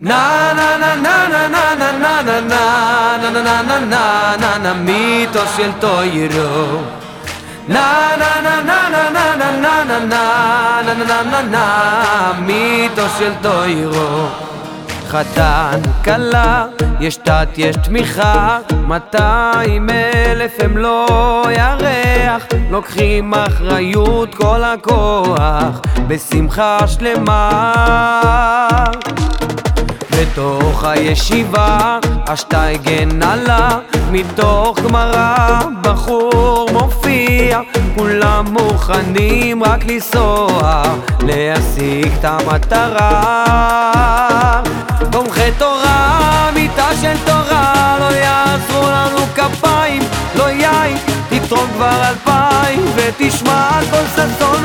Na na na na na na na na na na na na na na na na מיתוס של טוירו na na na na na na na na na na na na na na מיתוס של טוירו חתן, כלה, יש תת, יש תמיכה, מאתיים אלף הם לא ירח, לוקחים אחריות כל הכוח, בשמחה שלמה. בתוך הישיבה השטייגן עלה מתוך גמרא בחור מופיע. כולם מוכנים רק לנסוע להשיג את המטרה. תומכי תורה, מיטה של תורה לא יעזרו לנו כפיים, לא יין תתרום כבר אלפיים ותשמע כל ששון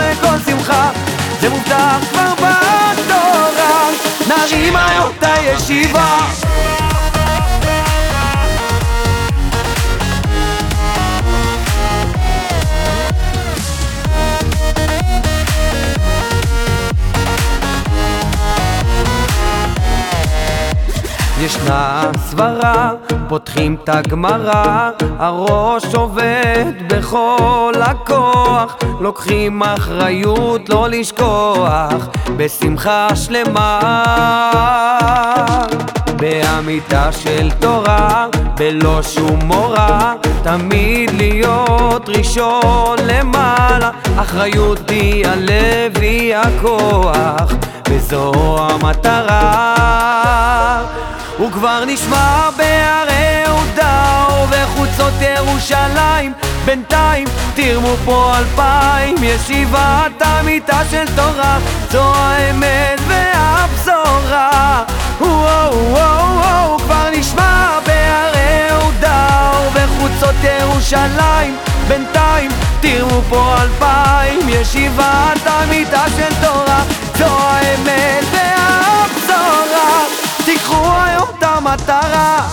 ישנה סברה, פותחים את הגמרא, הראש עובד בכל הכוח, לוקחים אחריות לא לשכוח, בשמחה שלמה. בעמיתה של תורה, בלא שום מורא, תמיד להיות ראשון למעלה, אחריות היא הלב, היא הכוח, וזו המטרה. הוא כבר נשמע בהרי יהודה ובחוצות ירושלים. בינתיים תרמו פה אלפיים ישיבת המיטה של תורה. זו האמת והבשורה. וואו כבר נשמע בהרי יהודה ובחוצות ירושלים. בינתיים תרמו פה אלפיים ישיבת המיטה של תורה. זו האמת והבשורה המטרה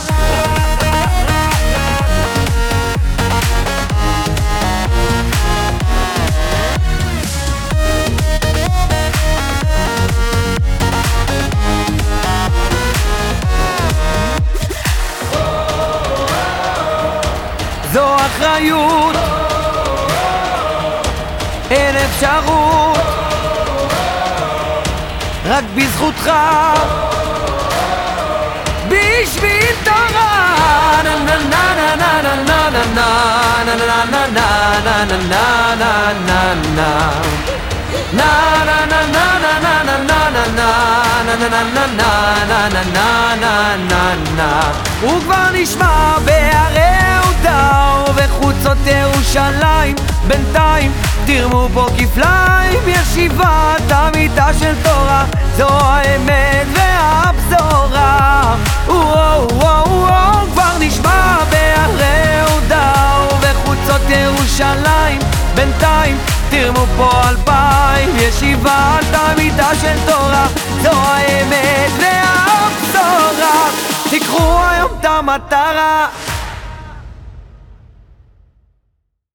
זו אחריות. אין אפשרות. רק בזכותך בשביל תורה נה נה נה נה נה נה נה נה נה נה נה נה נה נה נה הוא כבר נשמע בהרי יהודה ובחוצות ירושלים בינתיים תרמו פה כפליים ישיבת המיטה של תורה זו האמת והבשורה וואו וואו וואו כבר נשמע בהרי יהודה ובחוצות ירושלים. בינתיים תרמו פה אלפיים ישיבת המיטה של תורה. זו האמת והבשורה. תיקחו היום את המטרה